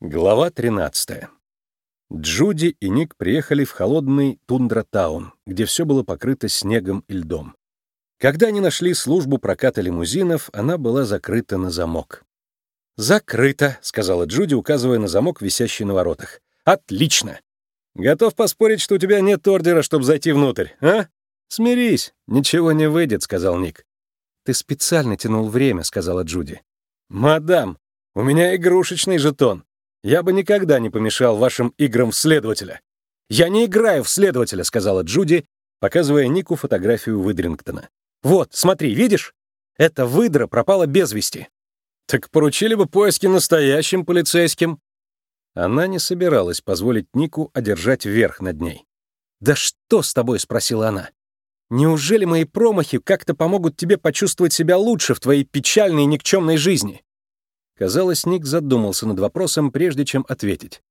Глава 13. Джуди и Ник приехали в холодный Тундра-таун, где все было покрыто снегом и льдом. Когда они нашли службу проката лимузинов, она была закрыта на замок. «Закрыто», — сказала Джуди, указывая на замок, висящий на воротах. «Отлично! Готов поспорить, что у тебя нет ордера, чтобы зайти внутрь, а? Смирись, ничего не выйдет», — сказал Ник. «Ты специально тянул время», — сказала Джуди. «Мадам, у меня игрушечный жетон. Я бы никогда не помешал вашим играм в следователя. Я не играю в следователя, сказала Джуди, показывая Нику фотографию Выдрингтона. Вот, смотри, видишь? Эта выдра пропала без вести. Так поручили бы поиски настоящим полицейским. Она не собиралась позволить Нику одержать верх над ней. «Да что с тобой?» — спросила она. «Неужели мои промахи как-то помогут тебе почувствовать себя лучше в твоей печальной и никчемной жизни?» Казалось, Ник задумался над вопросом, прежде чем ответить.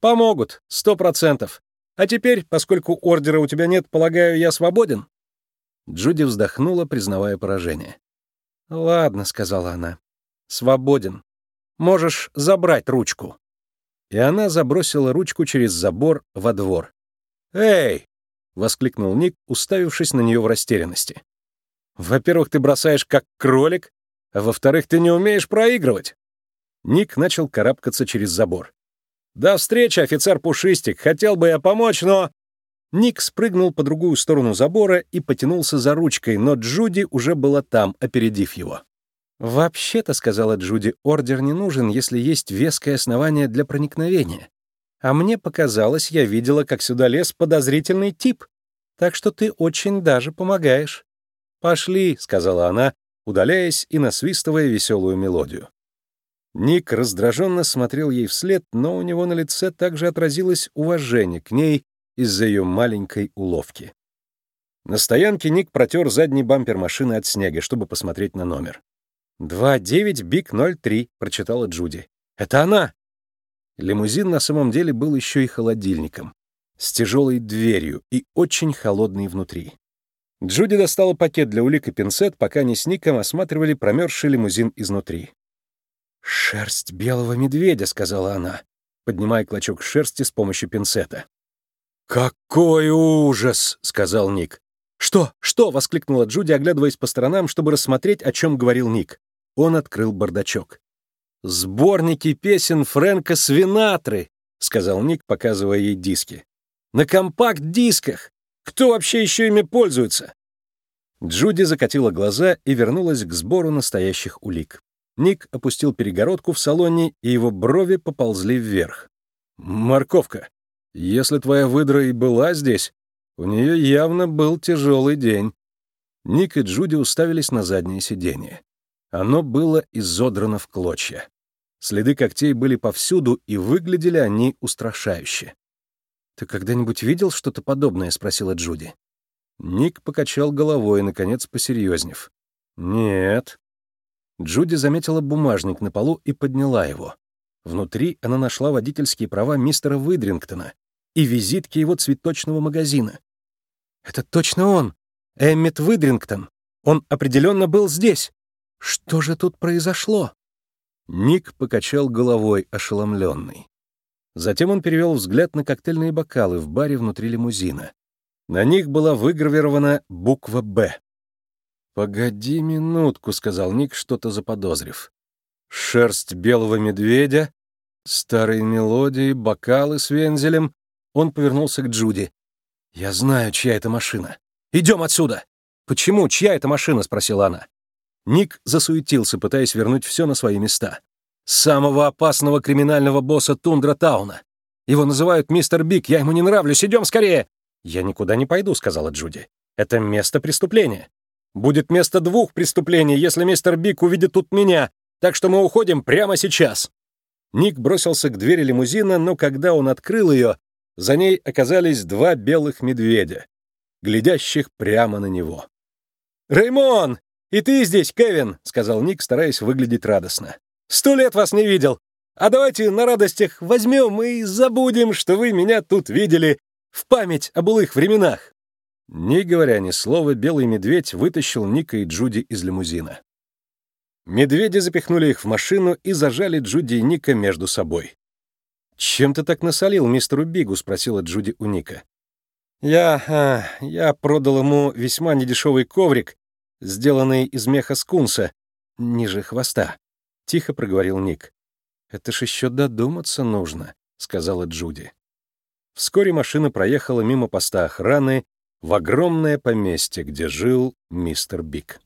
«Помогут, сто процентов. А теперь, поскольку ордера у тебя нет, полагаю, я свободен?» Джуди вздохнула, признавая поражение. «Ладно», — сказала она. «Свободен. Можешь забрать ручку». И она забросила ручку через забор во двор. «Эй!» — воскликнул Ник, уставившись на нее в растерянности. «Во-первых, ты бросаешь как кролик, а во-вторых, ты не умеешь проигрывать. Ник начал карабкаться через забор. «До встречи, офицер Пушистик! Хотел бы я помочь, но...» Ник спрыгнул по другую сторону забора и потянулся за ручкой, но Джуди уже была там, опередив его. «Вообще-то», — сказала Джуди, — «ордер не нужен, если есть веское основание для проникновения. А мне показалось, я видела, как сюда лез подозрительный тип. Так что ты очень даже помогаешь». «Пошли», — сказала она, удаляясь и насвистывая веселую мелодию. Ник раздраженно смотрел ей вслед, но у него на лице также отразилось уважение к ней из-за ее маленькой уловки. На стоянке Ник протер задний бампер машины от снега, чтобы посмотреть на номер. «2-9 Биг 03», — прочитала Джуди. «Это она!» Лимузин на самом деле был еще и холодильником, с тяжелой дверью и очень холодный внутри. Джуди достала пакет для улик и пинцет, пока они с Ником осматривали промерзший лимузин изнутри. «Шерсть белого медведя», — сказала она, поднимая клочок шерсти с помощью пинцета. «Какой ужас!» — сказал Ник. «Что? Что?» — воскликнула Джуди, оглядываясь по сторонам, чтобы рассмотреть, о чем говорил Ник. Он открыл бардачок. «Сборники песен Фрэнка Свинатры», — сказал Ник, показывая ей диски. «На компакт-дисках! Кто вообще еще ими пользуется?» Джуди закатила глаза и вернулась к сбору настоящих улик. Ник опустил перегородку в салоне, и его брови поползли вверх. «Морковка, если твоя выдра и была здесь, у нее явно был тяжелый день». Ник и Джуди уставились на заднее сиденье. Оно было изодрано в клочья. Следы когтей были повсюду, и выглядели они устрашающе. «Ты когда-нибудь видел что-то подобное?» — спросила Джуди. Ник покачал головой, наконец посерьезнев. «Нет, Джуди заметила бумажник на полу и подняла его. Внутри она нашла водительские права мистера Выдрингтона и визитки его цветочного магазина. «Это точно он! Эммет Выдрингтон! Он определенно был здесь! Что же тут произошло?» Ник покачал головой, ошеломленный. Затем он перевел взгляд на коктейльные бокалы в баре внутри лимузина. На них была выгравирована буква «Б». «Погоди минутку», — сказал Ник, что-то заподозрив. «Шерсть белого медведя, старые мелодии, бокалы с вензелем». Он повернулся к Джуди. «Я знаю, чья это машина. Идем отсюда!» «Почему? Чья это машина?» — спросила она. Ник засуетился, пытаясь вернуть все на свои места. «Самого опасного криминального босса Тундра Тауна. Его называют мистер Биг, я ему не нравлюсь, идем скорее!» «Я никуда не пойду», — сказала Джуди. «Это место преступления. Будет место двух преступлений, если мистер Бик увидит тут меня, так что мы уходим прямо сейчас». Ник бросился к двери лимузина, но когда он открыл ее, за ней оказались два белых медведя, глядящих прямо на него. «Реймон! И ты здесь, Кевин!» — сказал Ник, стараясь выглядеть радостно. «Сто лет вас не видел! А давайте на радостях возьмем и забудем, что вы меня тут видели в память о былых временах!» Не говоря ни слова, белый медведь вытащил Ника и Джуди из лимузина. Медведи запихнули их в машину и зажали Джуди и Ника между собой. «Чем ты так насолил мистеру Бигу?» — спросила Джуди у Ника. «Я... А, я продал ему весьма недешевый коврик, сделанный из меха скунса, ниже хвоста», — тихо проговорил Ник. «Это ж еще додуматься нужно», — сказала Джуди. Вскоре машина проехала мимо поста охраны в огромное поместье, где жил мистер Биг.